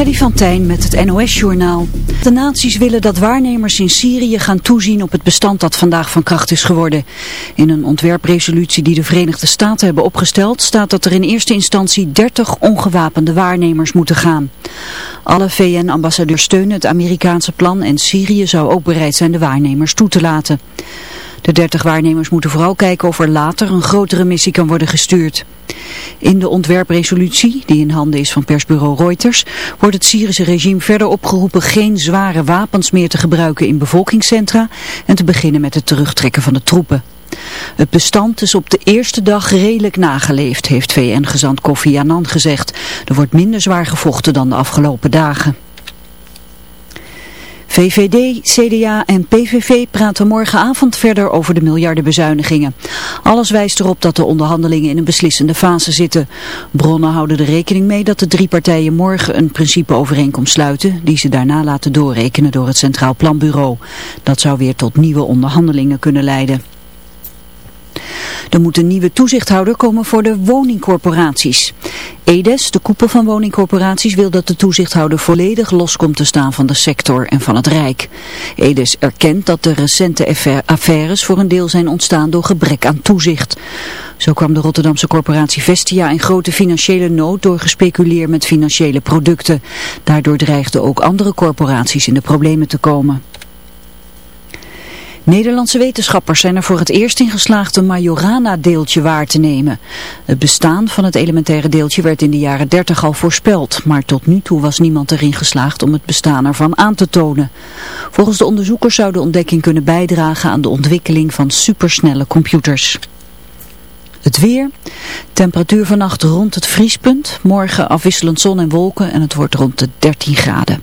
Freddy van Tijn met het NOS-journaal. De naties willen dat waarnemers in Syrië gaan toezien op het bestand dat vandaag van kracht is geworden. In een ontwerpresolutie die de Verenigde Staten hebben opgesteld staat dat er in eerste instantie 30 ongewapende waarnemers moeten gaan. Alle VN-ambassadeurs steunen het Amerikaanse plan en Syrië zou ook bereid zijn de waarnemers toe te laten. De 30 waarnemers moeten vooral kijken of er later een grotere missie kan worden gestuurd. In de ontwerpresolutie, die in handen is van persbureau Reuters, wordt het Syrische regime verder opgeroepen geen zware wapens meer te gebruiken in bevolkingscentra en te beginnen met het terugtrekken van de troepen. Het bestand is op de eerste dag redelijk nageleefd, heeft VN-gezant Kofi Annan gezegd. Er wordt minder zwaar gevochten dan de afgelopen dagen. VVD, CDA en PVV praten morgenavond verder over de miljardenbezuinigingen. Alles wijst erop dat de onderhandelingen in een beslissende fase zitten. Bronnen houden er rekening mee dat de drie partijen morgen een principeovereenkomst sluiten, die ze daarna laten doorrekenen door het Centraal Planbureau. Dat zou weer tot nieuwe onderhandelingen kunnen leiden. Er moet een nieuwe toezichthouder komen voor de woningcorporaties. EDES, de koepel van woningcorporaties, wil dat de toezichthouder volledig los komt te staan van de sector en van het Rijk. EDES erkent dat de recente affaires voor een deel zijn ontstaan door gebrek aan toezicht. Zo kwam de Rotterdamse corporatie Vestia in grote financiële nood door gespeculeerd met financiële producten. Daardoor dreigden ook andere corporaties in de problemen te komen. Nederlandse wetenschappers zijn er voor het eerst in geslaagd een Majorana-deeltje waar te nemen. Het bestaan van het elementaire deeltje werd in de jaren 30 al voorspeld, maar tot nu toe was niemand erin geslaagd om het bestaan ervan aan te tonen. Volgens de onderzoekers zou de ontdekking kunnen bijdragen aan de ontwikkeling van supersnelle computers. Het weer. Temperatuur vannacht rond het vriespunt. Morgen afwisselend zon en wolken en het wordt rond de 13 graden.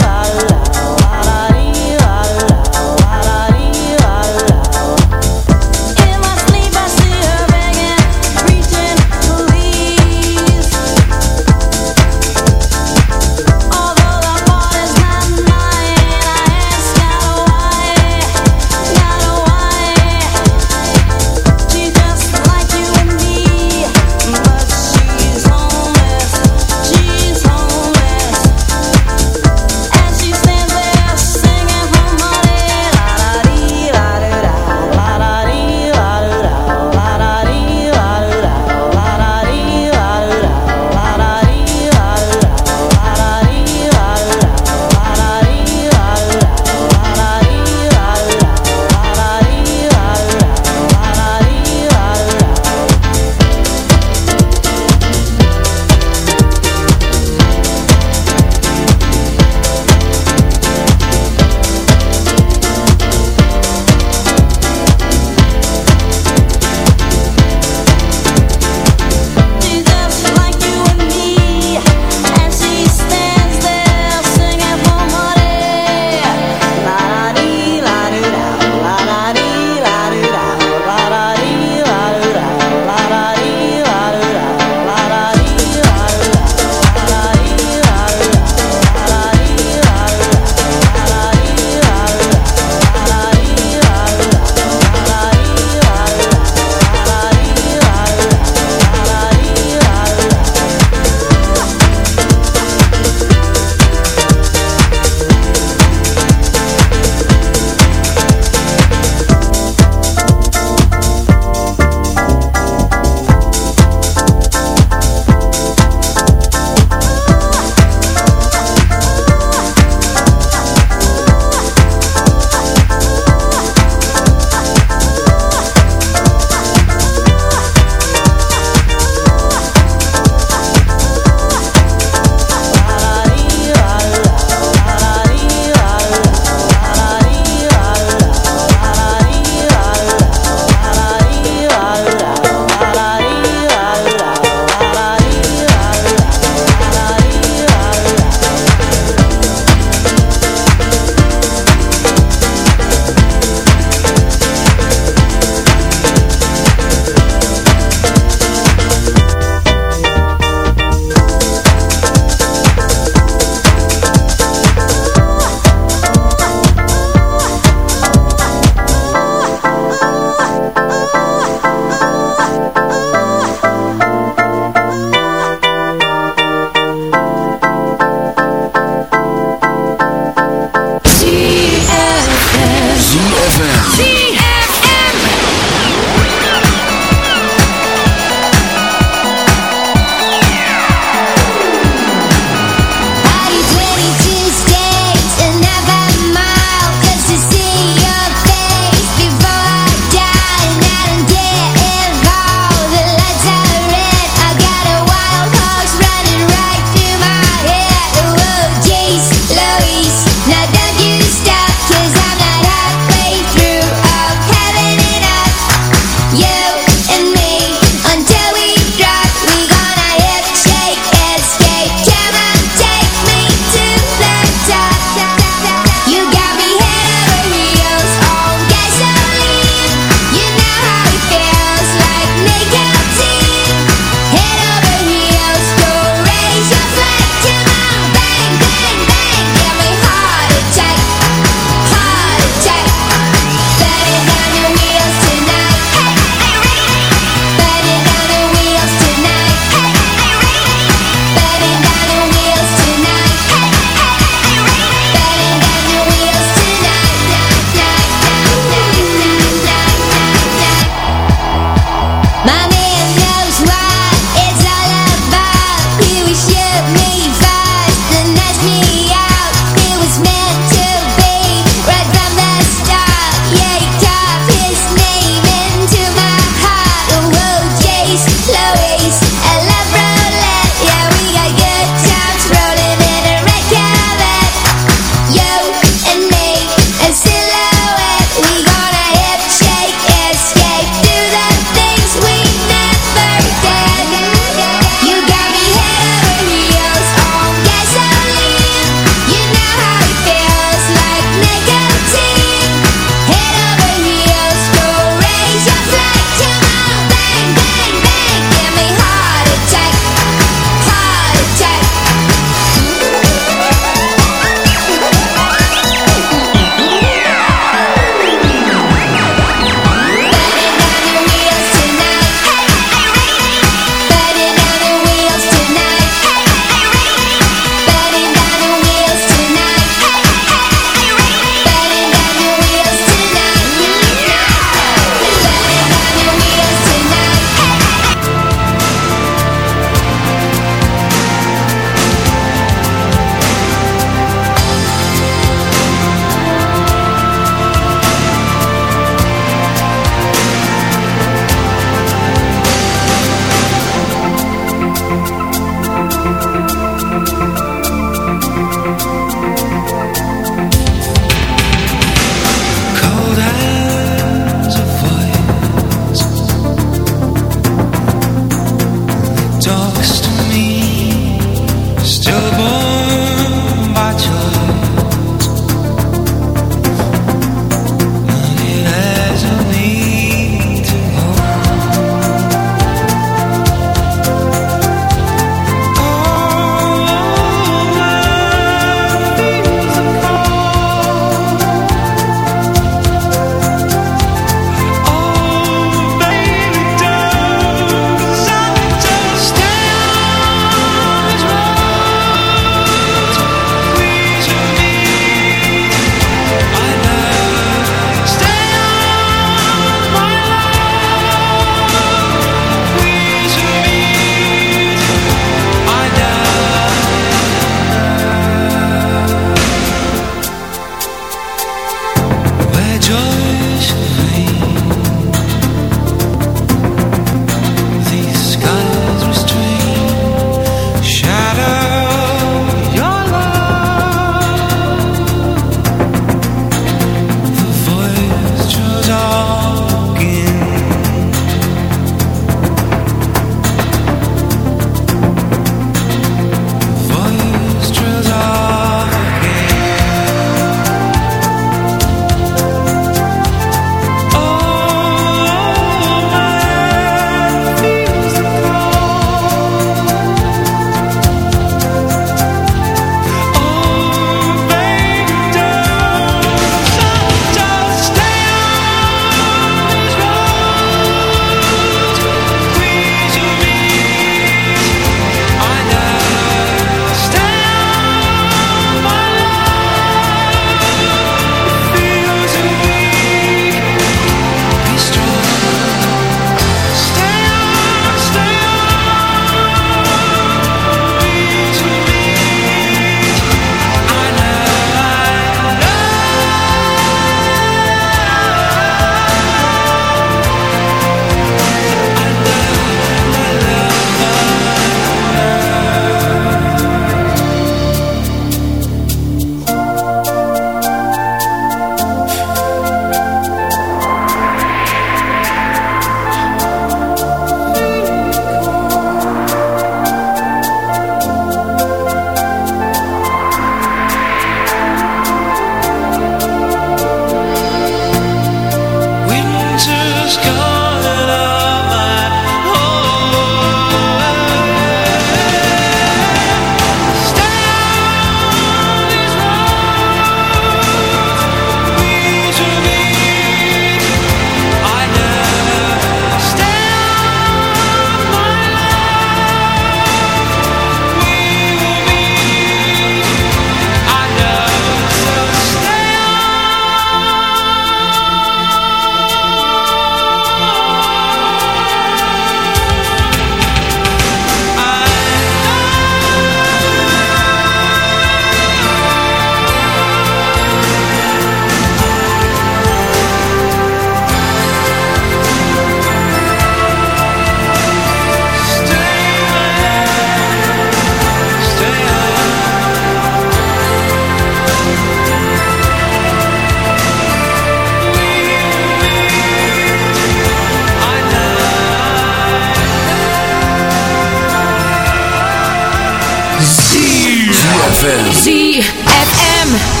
I'm.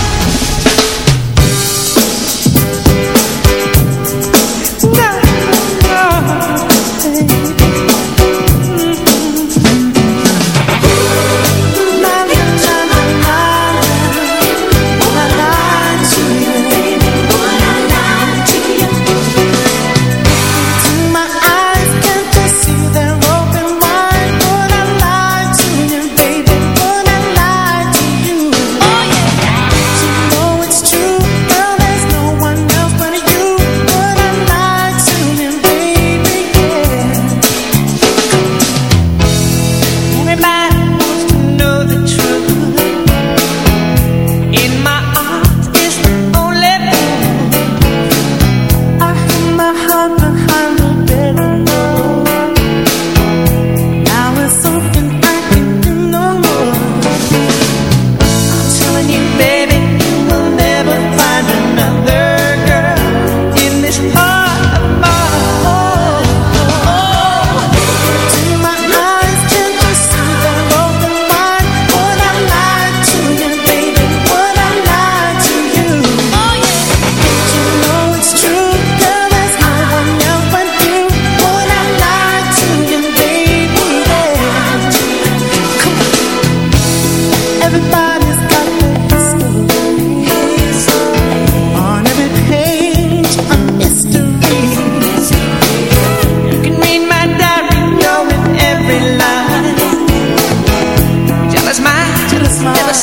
Never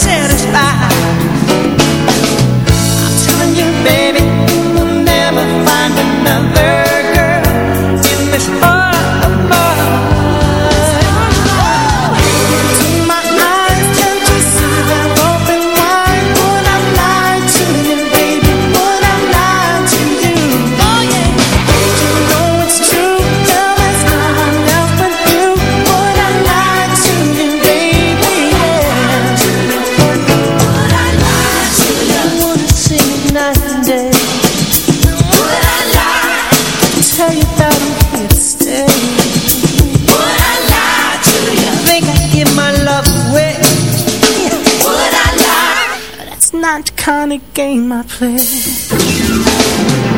the game I play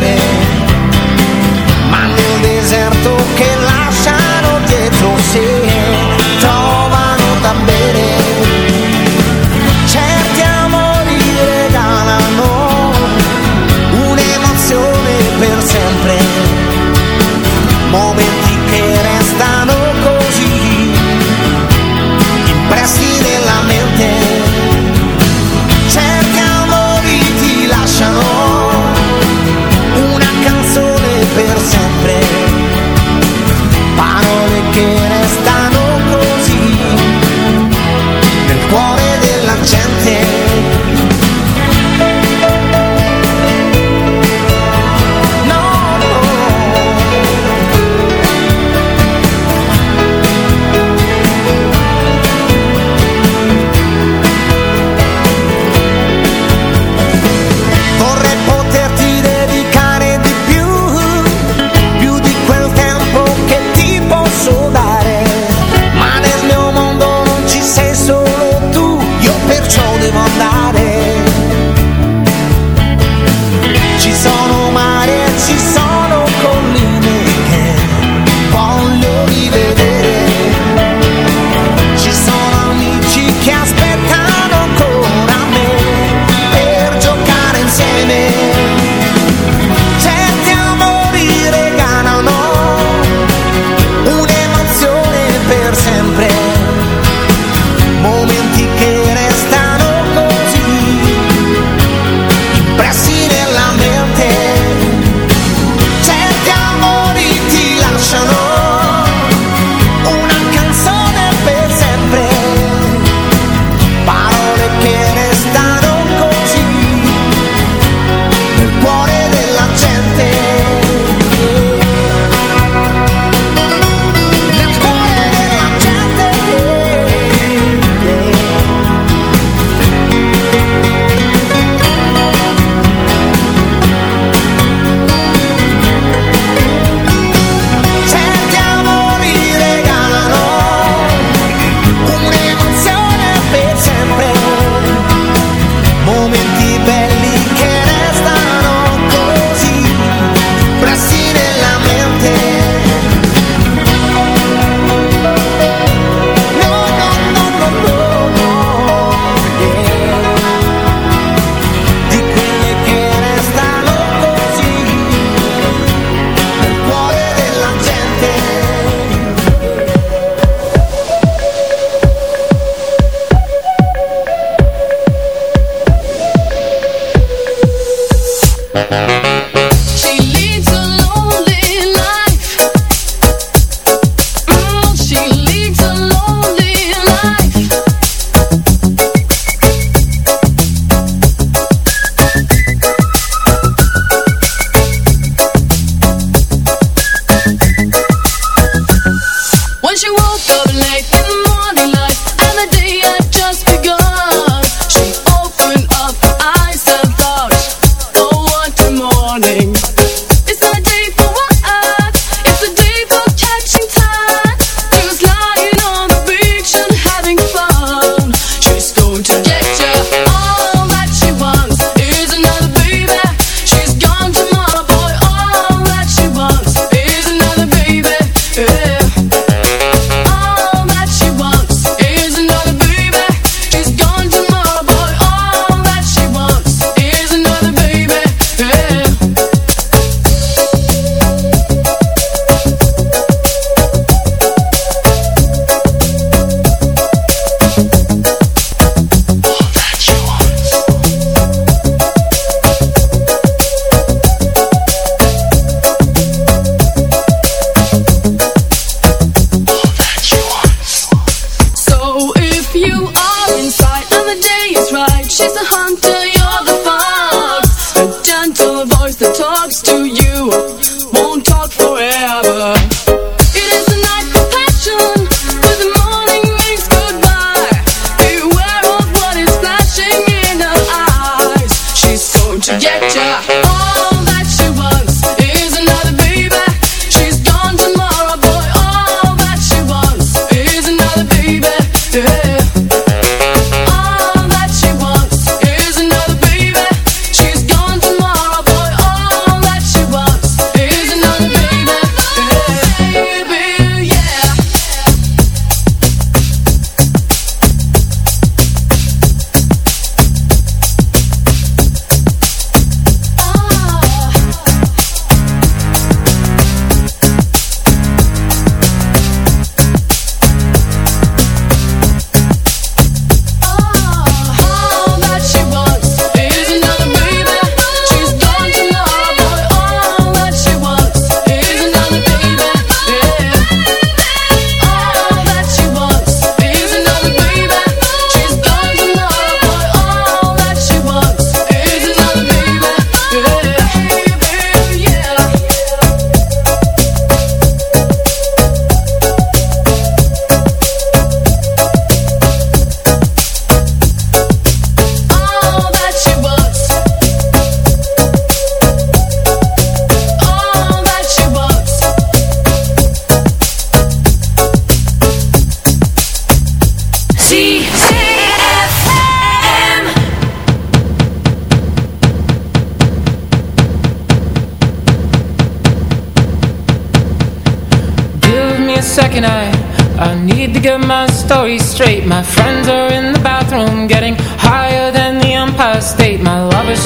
late in the.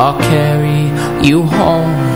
I'll carry you home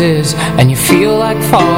And you feel like falling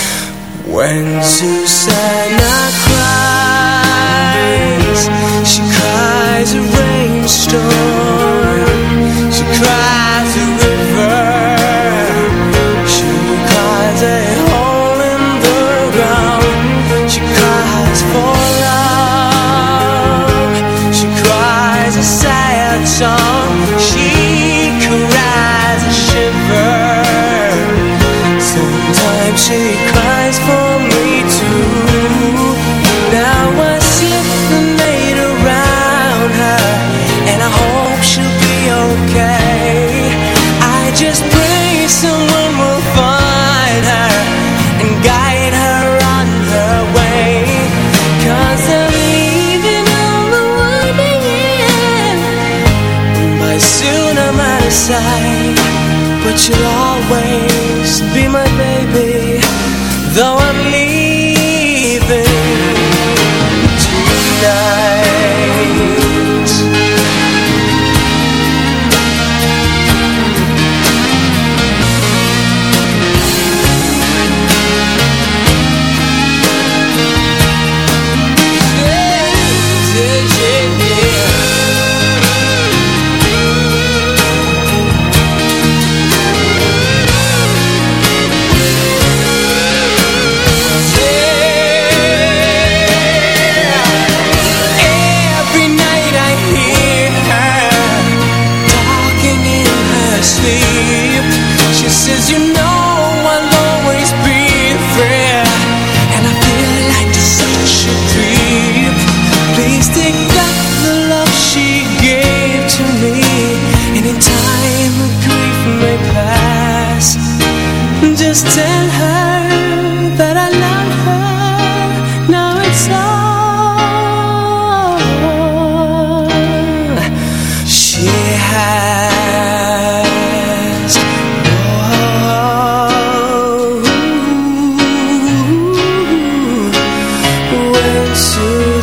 When Susanna